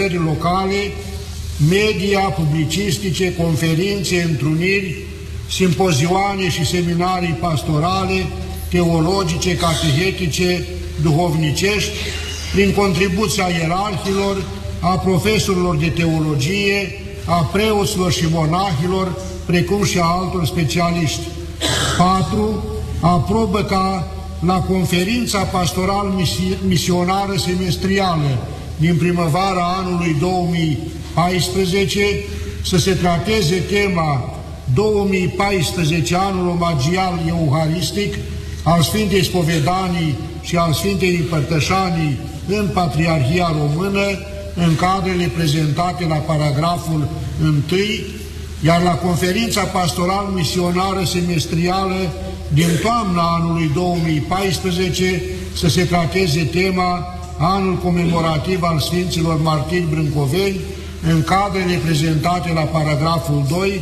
manifestări locale, media, publicistice, conferințe, întruniri, simpozioane și seminarii pastorale, teologice, catehetice, duhovnicești, prin contribuția ierarhilor, a profesorilor de teologie, a preoților și monahilor, precum și a altor specialiști. 4. Aprobă ca la conferința pastoral-misionară semestrială din primăvara anului 2014 să se trateze tema 2014, anul omagial euharistic, al Sfintei Spovedanii și al Sfintei Împărtășanii în Patriarhia Română, în cadrele prezentate la paragraful 1, iar la conferința pastoral-misionară semestrială din toamna anului 2014 să se trateze tema anul comemorativ al Sfinților Martiri Brâncoveni în cadrele prezentate la paragraful 2,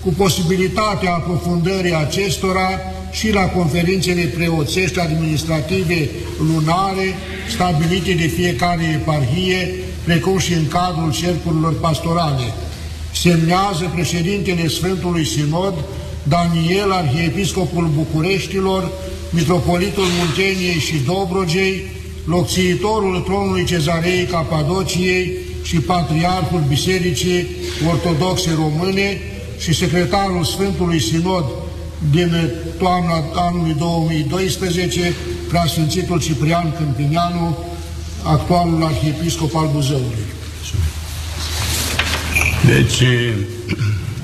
cu posibilitatea aprofundării acestora și la conferințele preoțești administrative lunare stabilite de fiecare eparhie, precum și în cadrul cercurilor pastorale. Semnează președintele Sfântului Sinod, Daniel, arhiepiscopul Bucureștilor, mitropolitul Munteniei și Dobrogei, locțiitorul tronului cezarei Capadociei și patriarhul Bisericii Ortodoxe Române și secretarul Sfântului Sinod din toamna anului 2012, preasfințitul Ciprian Câmpineanu, actualul arhiepiscop al Buzăului. Deci,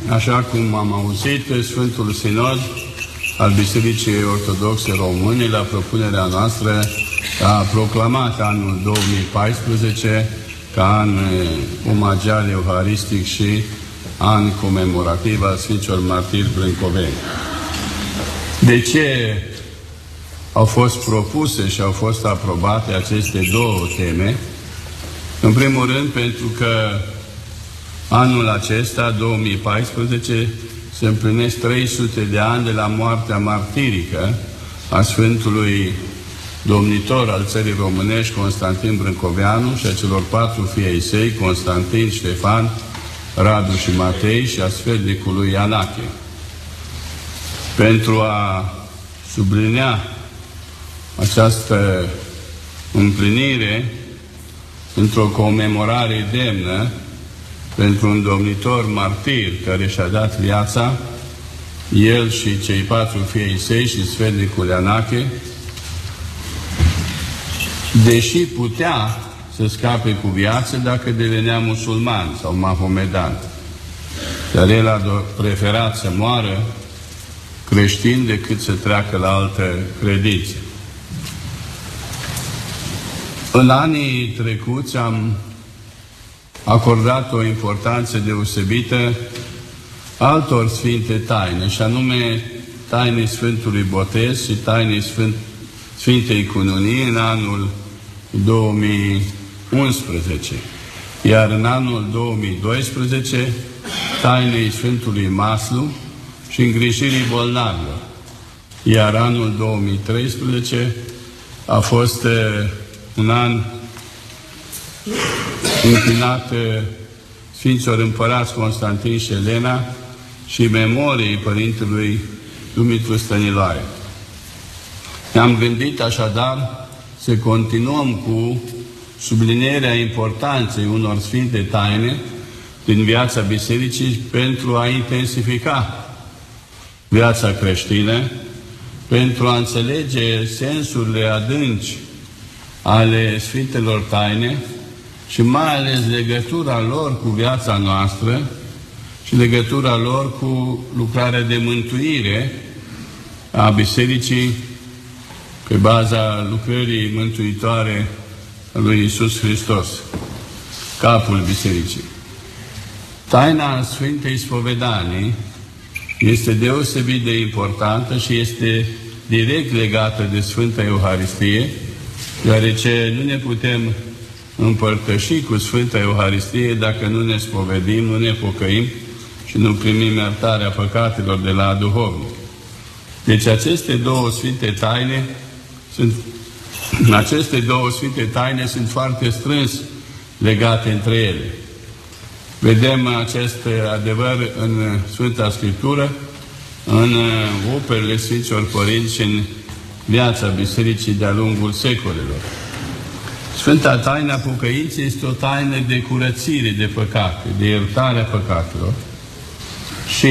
așa cum am auzit, Sfântul Sinod al Bisericii Ortodoxe Române, la propunerea noastră, a proclamat anul 2014 ca an omagial euharistic și an comemorativ al Sfinților Martiri Brâncoveni. De ce au fost propuse și au fost aprobate aceste două teme? În primul rând pentru că anul acesta, 2014, se împlinesc 300 de ani de la moartea martirică a Sfântului domnitor al țării românești, Constantin Brâncoveanu, și a celor patru fiei săi, Constantin, Ștefan, Radu și Matei, și a sfetnicului Ianache. Pentru a sublinea această împlinire într-o comemorare demnă pentru un domnitor martir care și-a dat viața, el și cei patru fiei săi și sfetnicul Ianache, deși putea să scape cu viață dacă devenea musulman sau mahomedan. Dar el a preferat să moară creștin decât să treacă la altă credință. În anii trecuți am acordat o importanță deosebită altor sfinte taine, și anume tainei Sfântului Botez și tainei Sfânt, Sfintei Cununii în anul 2011. Iar în anul 2012, tainei Sfântului Maslu și îngrijirii bolnavilor. Iar anul 2013 a fost un an înclinat Sfinților Împărați Constantin și Elena și memoriei Părintelui Dumitru Stăniloare. Ne-am gândit așadar să continuăm cu sublinierea importanței unor sfinte taine din viața Bisericii pentru a intensifica viața creștină, pentru a înțelege sensurile adânci ale Sfintelor Taine și mai ales legătura lor cu viața noastră și legătura lor cu lucrarea de mântuire a Bisericii pe baza lucrării mântuitoare a lui Isus Hristos, capul Bisericii. Taina Sfintei Spovedanii este deosebit de importantă și este direct legată de Sfânta Euharistie, deoarece nu ne putem împărtăși cu Sfânta Euharistie dacă nu ne spovedim, nu ne pocăim și nu primim iertarea păcatelor de la duhovnic. Deci aceste două sfinte taine sunt aceste două sfinte taine sunt foarte strâns legate între ele. Vedem acest adevăr în Sfânta Scriptură, în operele Sfinților Părinți și în viața Bisericii de-a lungul secolelor. Sfânta taina pocăinței este o taină de curățire de păcate, de iertare a păcatelor și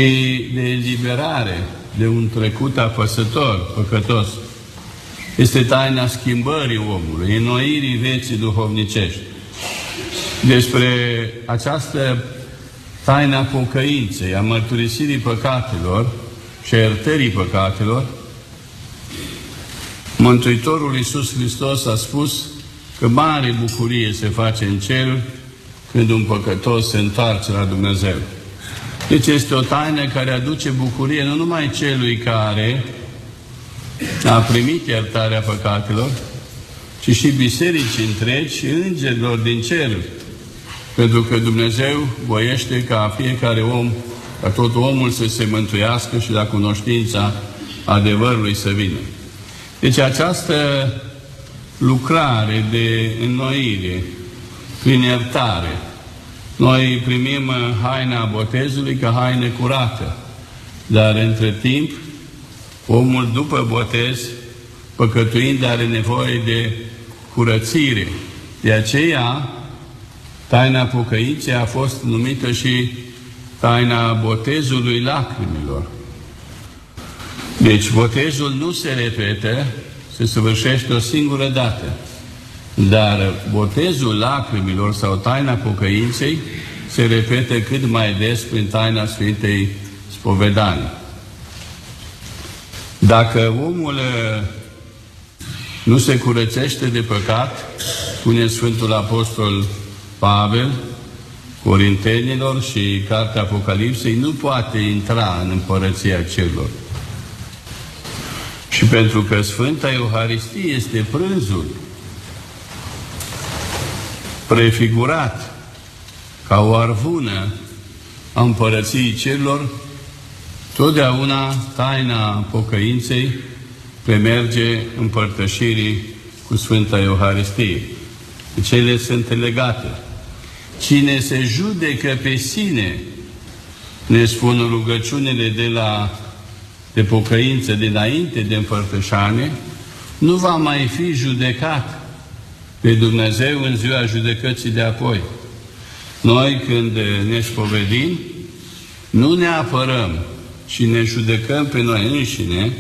de eliberare de un trecut apăsător, păcătos. Este taina schimbării omului, înnoirii vieții duhovnicești. Despre această taina pocăinței, a mărturisirii păcatelor și a iertării păcatelor, Mântuitorul Iisus Hristos a spus că mare bucurie se face în cer când un păcătos se întoarce la Dumnezeu. Deci este o taină care aduce bucurie nu numai celui care a primit iertarea păcatelor, ci și bisericii întregi și îngerilor din cer. Pentru că Dumnezeu voiește ca fiecare om, ca tot omul să se mântuiască și la cunoștința adevărului să vină. Deci această lucrare de înnoire prin iertare, noi primim haina botezului ca haină curată, dar între timp, omul după botez, păcătuind, are nevoie de curățire. De aceea, taina pocăinței a fost numită și taina botezului lacrimilor. Deci botezul nu se repetă, se săvârșește o singură dată. Dar botezul lacrimilor sau taina pocăinței se repete cât mai des prin taina Sfintei Spovedanii. Dacă omul uh, nu se curățește de păcat, spune Sfântul Apostol Pavel, Corintenilor și Cartea Apocalipsei, nu poate intra în împărăția celor. Și pentru că Sfânta Euharistie este prânzul prefigurat ca o arvună a împărăției cerilor, totdeauna taina pocăinței premerge împărtășirii cu Sfânta Euharistie. Cele deci sunt legate. Cine se judecă pe sine, ne spun rugăciunile de la de pocăință dinainte de împărtășane, nu va mai fi judecat pe Dumnezeu în ziua judecății de apoi. Noi când ne spovedim, nu ne apărăm și ne judecăm pe noi înșine,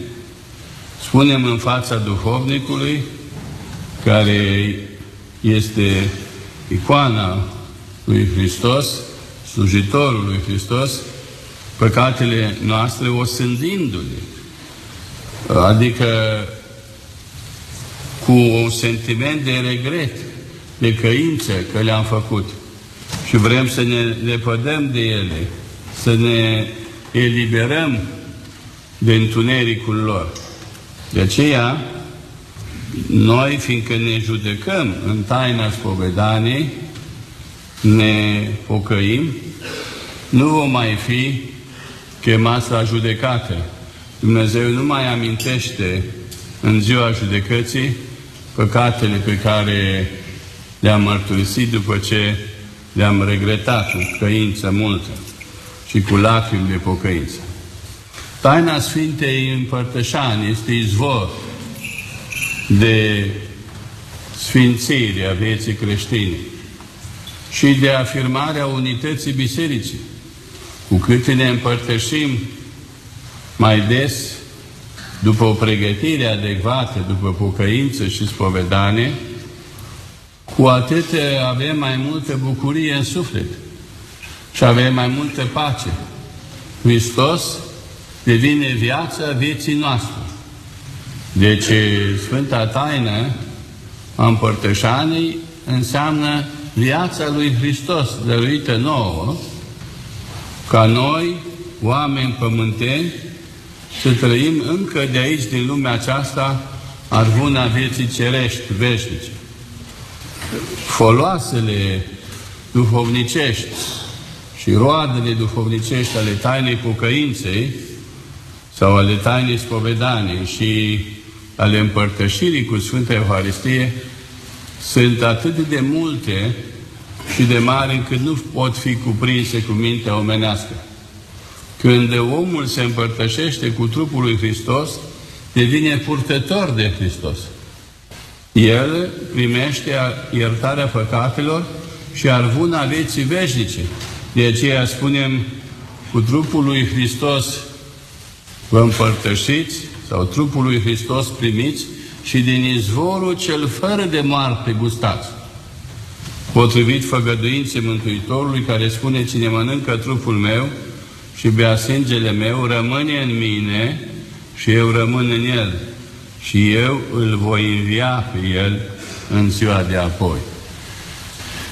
spunem în fața duhovnicului, care este icoana lui Hristos, slujitorul lui Hristos, păcatele noastre osândindu-le. Adică cu un sentiment de regret, de căință că le-am făcut. Și vrem să ne lepădăm de ele, să ne eliberăm de întunericul lor. De aceea, noi, fiindcă ne judecăm în taina spovedaniei, ne pocăim, nu vom mai fi chemați la judecată. Dumnezeu nu mai amintește în ziua judecății păcatele pe care le-am mărturisit după ce le-am regretat cu căință multă și cu lacrimi de pocăință. Taina Sfintei Împărtășani este izvor de sfințire a vieții creștine și de afirmarea unității bisericii. Cu cât ne împărtășim mai des, după o pregătire adecvată, după pocăință și spovedanie, cu atât avem mai multă bucurie în suflet și avem mai multă pace. Hristos devine viața vieții noastre. Deci Sfânta Taină a împărtășanii înseamnă viața lui Hristos dăruită nouă ca noi, oameni pământeni, să trăim încă de aici, din lumea aceasta, arvuna vieții cerești, veșnice. Foloasele duhovnicești și roadele duhovnicești ale tainei pocăinței sau ale tainei spovedaniei și ale împărtășirii cu Sfânta Euharistie sunt atât de multe și de mari încât nu pot fi cuprinse cu mintea omenească. Când omul se împărtășește cu trupul lui Hristos, devine purtător de Hristos. El primește iertarea păcatelor și arvuna vieții veșnice. De aceea spunem, cu trupul lui Hristos vă împărtășiți, sau trupul lui Hristos primiți, și din izvorul cel fără de moarte gustați. Potrivit făgăduinței Mântuitorului care spune, cine mănâncă trupul meu și bea sângele meu, rămâne în mine și eu rămân în el și eu îl voi învia pe el în ziua de apoi.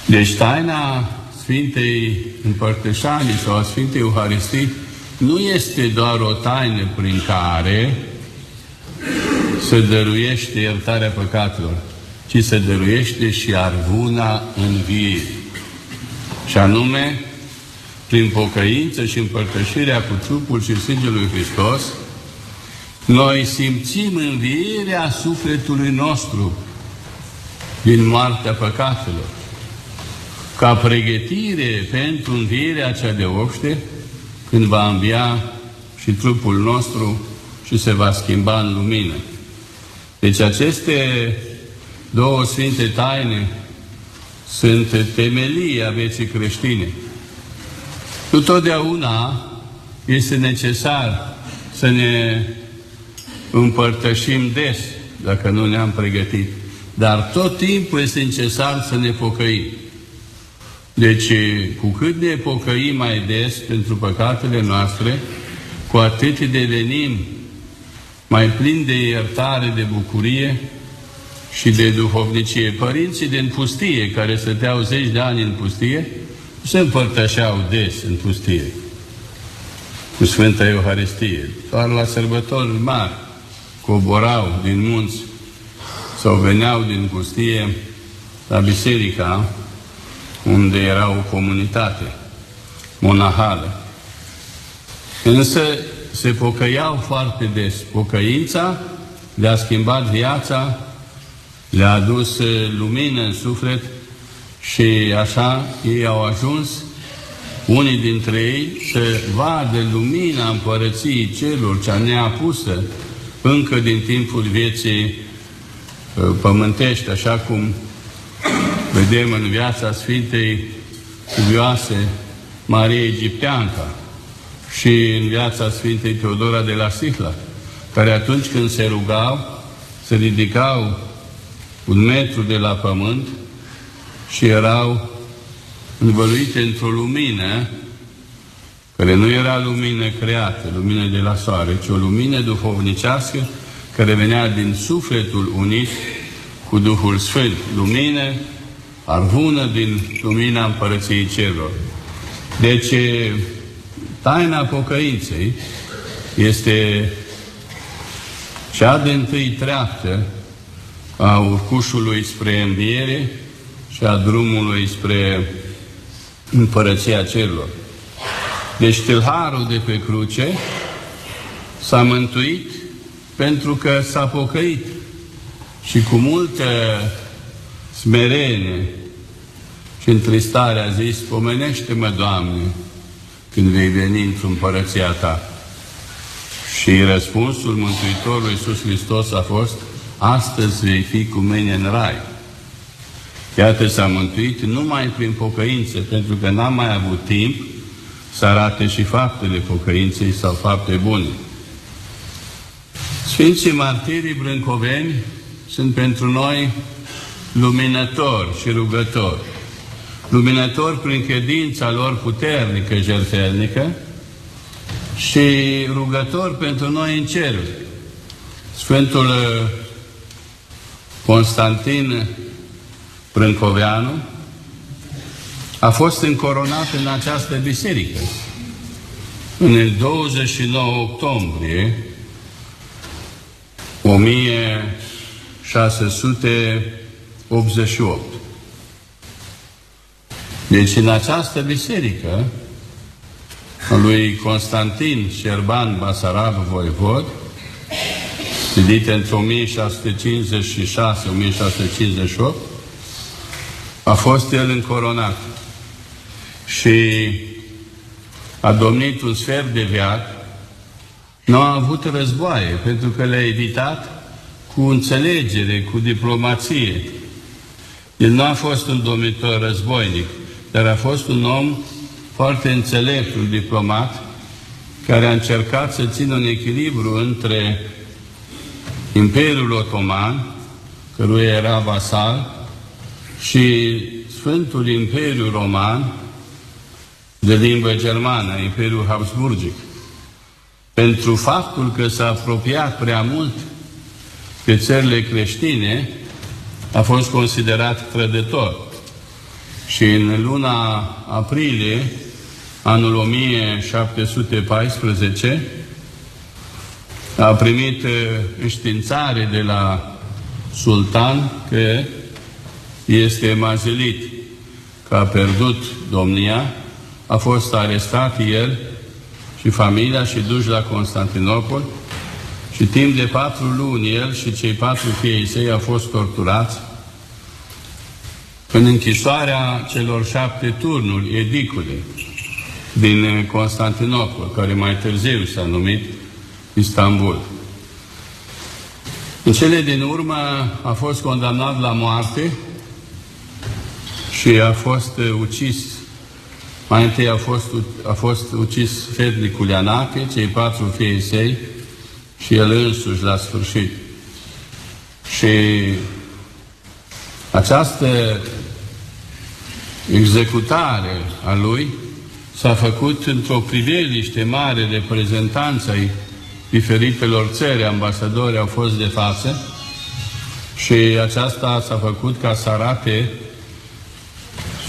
Deci taina Sfintei Împărtășanii sau a Sfintei Euharistii nu este doar o taină prin care se dăruiește iertarea păcatelor, ci se dăruiește și arvuna învierii. Și anume, prin pocăință și împărtășirea cu trupul și sângelui lui Hristos, noi simțim învierea sufletului nostru din moartea păcatelor. Ca pregătire pentru învierea cea de obște, când va învia și trupul nostru și se va schimba în lumină. Deci aceste două sfinte taine sunt temelia vieții creștine. Nu totdeauna este necesar să ne împărtășim des, dacă nu ne-am pregătit. Dar tot timpul este necesar să ne pocăim. Deci, cu cât ne pocăim mai des pentru păcatele noastre, cu atât devenim mai plini de iertare, de bucurie și de duhovnicie. Părinții din pustie, care stăteau zeci de ani în pustie, se împărtășeau des în pustie cu Sfânta Euharistie, doar la sărbători mari coborau din munți sau veneau din pustie la biserica unde era o comunitate monahală. Însă se pocăiau foarte des. Pocăința le-a schimbat viața, le-a adus lumină în suflet și așa ei au ajuns, unii dintre ei, să vadă lumina împărăției celor ce ne-a pusă încă din timpul vieții uh, pământești, așa cum vedem în viața Sfintei Cuvioase Marie Egipteanca și în viața Sfintei Teodora de la Sihla, care atunci când se rugau, se ridicau un metru de la pământ și erau învăluite într-o lumină care nu era lumină creată, lumină de la soare, ci o lumină duhovnicească care venea din sufletul unit cu Duhul Sfânt, lumină arvună din lumina Împărăției Celor. Deci, taina pocăinței este cea de întâi treaptă a urcușului spre înviere și a drumului spre Împărăția Celor. Deci tâlharul de pe cruce s-a mântuit pentru că s-a pocăit și cu multă smerenie și întristare a zis, pomenește-mă, Doamne, când vei veni într-o împărăția Ta. Și răspunsul Mântuitorului Iisus Hristos a fost, astăzi vei fi cu mine în rai. Iată, s-a mântuit numai prin pocăință, pentru că n-am mai avut timp să arate și faptele pocăinței sau fapte bune. Sfinții martirii brâncoveni sunt pentru noi luminători și rugători. Luminători prin credința lor puternică, jertfelnică și rugători pentru noi în cer. Sfântul uh, Constantin Brâncoveanu a fost încoronat în această biserică. În 29 octombrie 1688. Deci în această biserică lui Constantin Șerban Basarab Voivod, sedită între 1656-1658, a fost el încoronat și a domnit un sfert de viac, nu a avut războaie, pentru că le-a evitat cu înțelegere, cu diplomație. El nu a fost un domnitor războinic, dar a fost un om foarte înțelept, un diplomat, care a încercat să țină un echilibru între Imperiul Otoman, căruia era vasal, și Sfântul Imperiu Roman, de limbă germană, Imperiul Habsburgic, pentru faptul că s-a apropiat prea mult pe țările creștine, a fost considerat trădător. Și în luna aprilie, anul 1714, a primit uh, înștiințare de la sultan că este mazelit, că a pierdut domnia, a fost arestat el și familia și duși la Constantinopol și timp de patru luni el și cei patru fiei săi au fost torturați în închisoarea celor șapte turnuri, edicule, din Constantinopol, care mai târziu s-a numit Istanbul. În cele din urmă a fost condamnat la moarte și a fost ucis mai întâi a fost, a fost ucis Fednicul Ianache, cei patru fiei săi și el însuși la sfârșit. Și această executare a lui s-a făcut într-o priveliște mare reprezentanță ai diferitelor țări, ambasadori au fost de față și aceasta s-a făcut ca să arate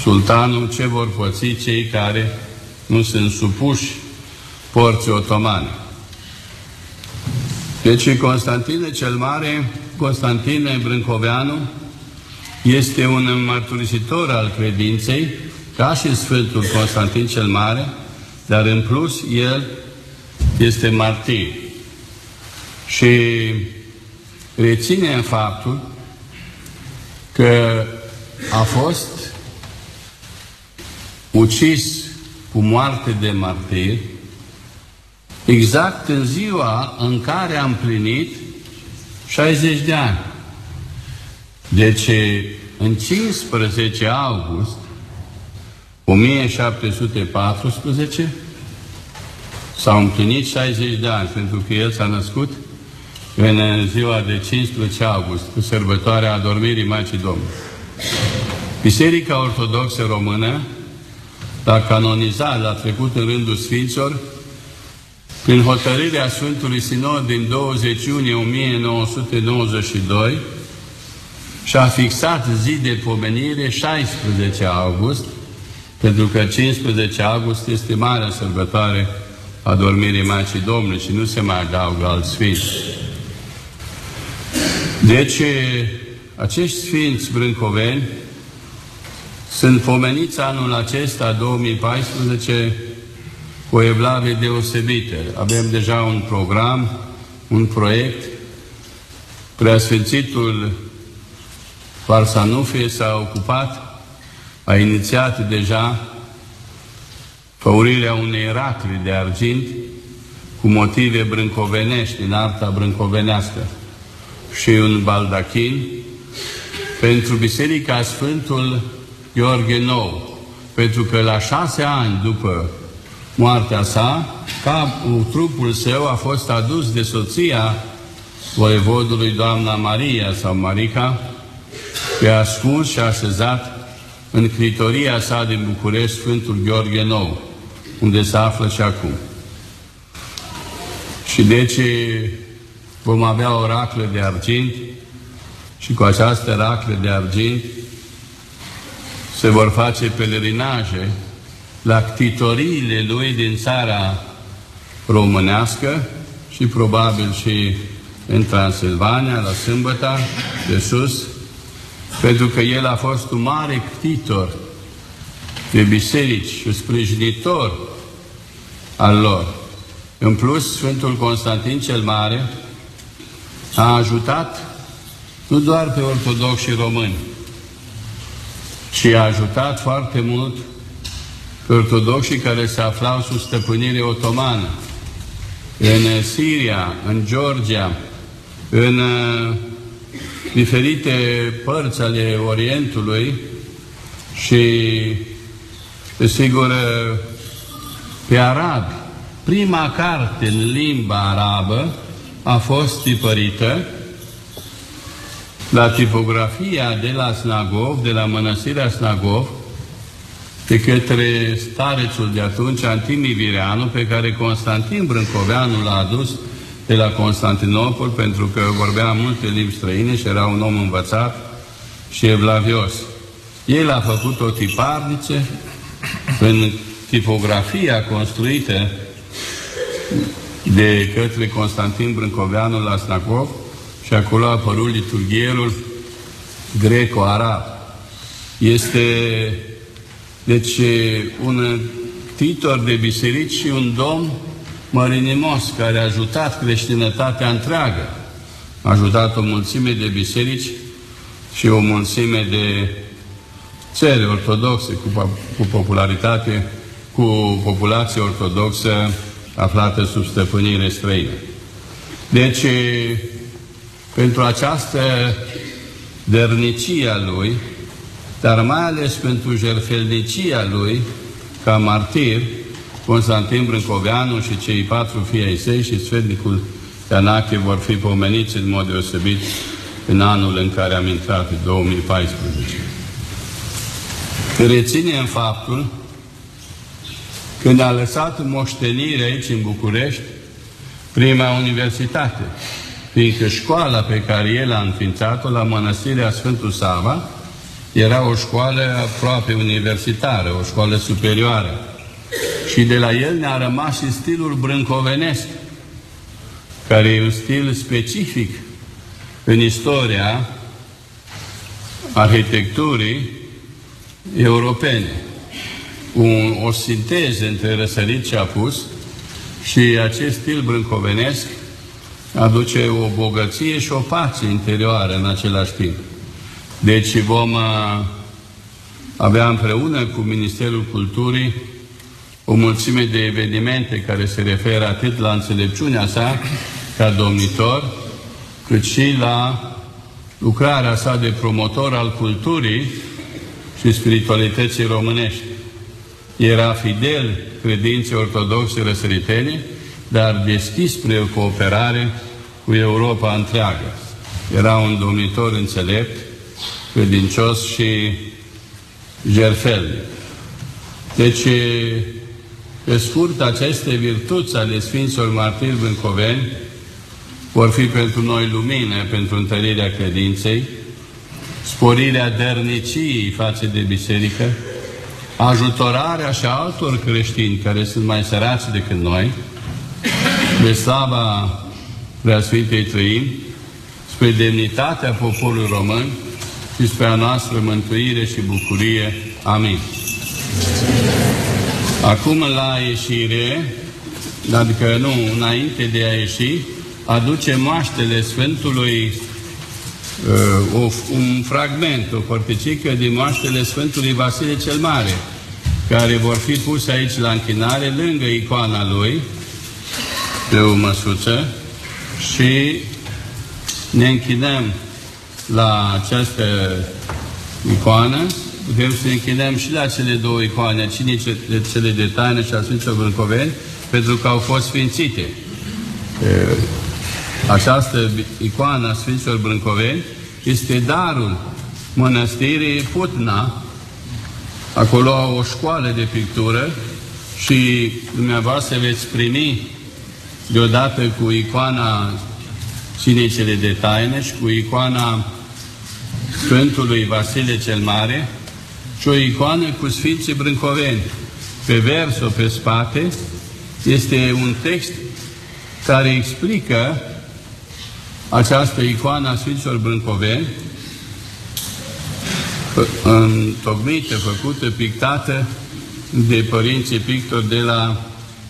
sultanul ce vor păți cei care nu sunt supuși porții otomane. Deci Constantine cel Mare, Constantine Brâncoveanu, este un mărturisitor al credinței, ca și Sfântul Constantin cel Mare, dar în plus el este martir. Și reține în faptul că a fost ucis cu moarte de martir, exact în ziua în care am plinit 60 de ani. Deci, în 15 august 1714 s-au împlinit 60 de ani, pentru că el s-a născut în ziua de 15 august, cu sărbătoarea adormirii Maicii Domnului. Biserica Ortodoxă Română l-a canonizat, l-a trecut în rândul Sfinților, prin hotărârea Sfântului Sinod din 20 iunie 1992 și a fixat zi de pomenire 16 august, pentru că 15 august este marea sărbătoare a dormirii Maicii Domnului și nu se mai adaugă alt sfinți. Deci, acești sfinți brâncoveni sunt pomeniți anul acesta, 2014, cu o evlavie deosebită. Avem deja un program, un proiect. Preasfințitul Farsanufie s-a ocupat, a inițiat deja făurirea unei racli de argint cu motive brâncovenești, din arta brâncovenească și un baldachin pentru Biserica Sfântul Gheorghe Nou, pentru că la șase ani după moartea sa, capul, trupul său a fost adus de soția voievodului doamna Maria sau Marica, pe ascuns și așezat în critoria sa din București, Sfântul Gheorghe Nou, unde se află și acum. Și deci vom avea o raclă de argint și cu această raclă de argint se vor face pelerinaje la ctitoriile lui din țara românească și probabil și în Transilvania, la Sâmbăta, de sus, pentru că el a fost un mare ctitor de biserici și sprijinitor al lor. În plus, Sfântul Constantin cel Mare a ajutat nu doar pe ortodoxi români, și a ajutat foarte mult pe ortodoxii care se aflau sub stăpânire otomană în Siria, în Georgia, în uh, diferite părți ale Orientului și, desigur, uh, pe arabi. Prima carte în limba arabă a fost tipărită la tipografia de la Snagov, de la mănăstirea Snagov, de către starețul de atunci, Antimi Vireanu, pe care Constantin Brâncoveanu l-a adus de la Constantinopol, pentru că vorbea multe limbi străine și era un om învățat și evlavios. El a făcut o tiparnice în tipografia construită de către Constantin Brâncoveanu la Snagov și acolo a apărut liturghierul greco-arab. Este deci un titor de biserici și un domn mărinimos care a ajutat creștinătatea întreagă. A ajutat o mulțime de biserici și o mulțime de țări ortodoxe cu, cu popularitate, cu populație ortodoxă aflată sub stăpânire străină. Deci, pentru această dărnicia lui, dar mai ales pentru jertfelnicia lui, ca martir, Constantin Brâncoveanu și cei patru fii ai săi și sfetnicul Ianache vor fi pomeniți în mod deosebit în anul în care am intrat, în 2014. Reținem faptul când a lăsat moștenire aici în București prima universitate, fiindcă școala pe care el a înființat-o la Mănăstirea Sfântul Sava era o școală aproape universitară, o școală superioară. Și de la el ne-a rămas și stilul brâncovenesc, care e un stil specific în istoria arhitecturii europene. Un, o sinteză între răsărit și apus și acest stil brâncovenesc aduce o bogăție și o pace interioară în același timp. Deci vom uh, avea împreună cu Ministerul Culturii o mulțime de evenimente care se referă atât la înțelepciunea sa ca domnitor, cât și la lucrarea sa de promotor al culturii și spiritualității românești. Era fidel credinței ortodoxe răsăritene, dar deschis spre o cooperare cu Europa întreagă. Era un domnitor înțelept, credincios și jertfelnic. Deci, pe scurt, aceste virtuți ale Sfinților Martiri Bâncoveni vor fi pentru noi lumină, pentru întărirea credinței, sporirea dărniciei față de biserică, ajutorarea și altor creștini care sunt mai sărați decât noi, de slava Preasfintei Trăim, spre demnitatea poporului român și spre a noastră mântuire și bucurie. Amin. Acum la ieșire, adică nu, înainte de a ieși, aduce moaștele Sfântului uh, o, un fragment, o părticică din moaștele Sfântului Vasile cel Mare, care vor fi puse aici la închinare, lângă icoana lui, pe o măsuță, și ne închinăm la această icoană, putem să ne închinăm și la cele două icoane, cine cele de taină și a Sfinților Brâncoveni, pentru că au fost sfințite. Această icoană a Sfinților Brâncoveni este darul mănăstirii Putna, acolo au o școală de pictură și dumneavoastră veți primi deodată cu icoana Cinecele de taine și cu icoana Sfântului Vasile cel Mare și o icoană cu Sfinții Brâncoveni. Pe verso, pe spate, este un text care explică această icoană a Sfinților Brâncoveni, întocmită, făcută, pictată de părinții pictori de la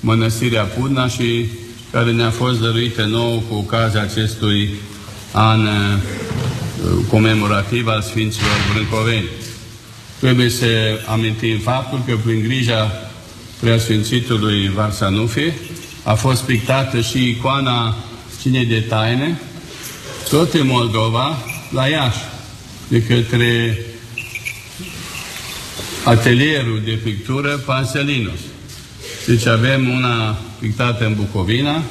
Mănăstirea Pudna și care ne-a fost dăruită nouă cu ocazia acestui an uh, comemorativ al Sfinților Brâncoveni. Trebuie să amintim faptul că prin grija preasfințitului Varsanufi a fost pictată și icoana Cinei de Taine, tot în Moldova, la Iași, de către atelierul de pictură Panselinos. Deci avem una pictată în Bucovina,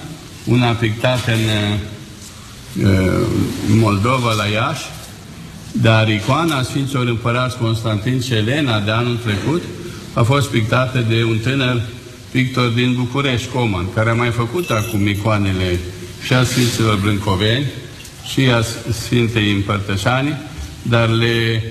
una pictată în uh, Moldova, la Iași, dar icoana Sfinților Împărați Constantin și Elena de anul trecut a fost pictată de un tânăr pictor din București, Coman, care a mai făcut acum icoanele și a Sfinților Brâncoveni și a Sfintei Împărtășani, dar le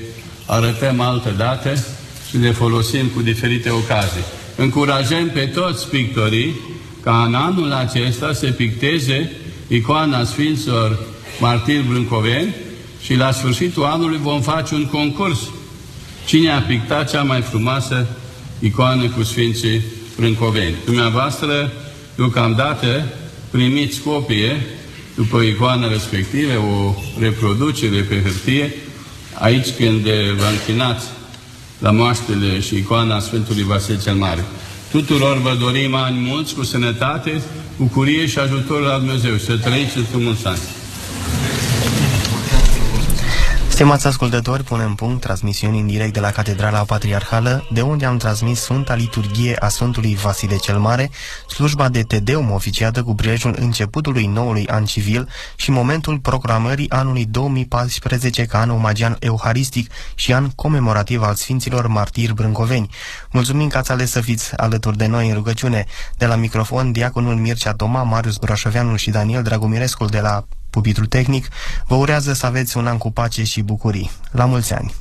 arătăm altă dată și le folosim cu diferite ocazii. Încurajăm pe toți pictorii ca în anul acesta să picteze icoana Sfinților Martiri Brâncoveni și la sfârșitul anului vom face un concurs. Cine a pictat cea mai frumoasă icoană cu Sfinții Brâncoveni? Dumneavoastră, deocamdată, primiți copie după icoana respective, o reproducere pe hârtie, aici când vă închinați la moaștele și icoana Sfântului Vasile cel Mare. Tuturor vă dorim ani mulți cu sănătate, bucurie și ajutorul la Dumnezeu. Să trăiți într-un mulți ani. Stimați ascultători, punem punct transmisiuni în direct de la Catedrala Patriarhală, de unde am transmis Sfânta Liturghie a Sfântului Vasile cel Mare, slujba de Tedeum oficiată cu prilejul începutului noului an civil și momentul proclamării anului 2014 ca an omagian euharistic și an comemorativ al Sfinților Martiri Brâncoveni. Mulțumim că ați ales să fiți alături de noi în rugăciune. De la microfon, diaconul Mircea Toma, Marius Broșoveanul și Daniel Dragomirescul de la Pupitru Tehnic, vă urează să aveți un an cu pace și bucurii. La mulți ani!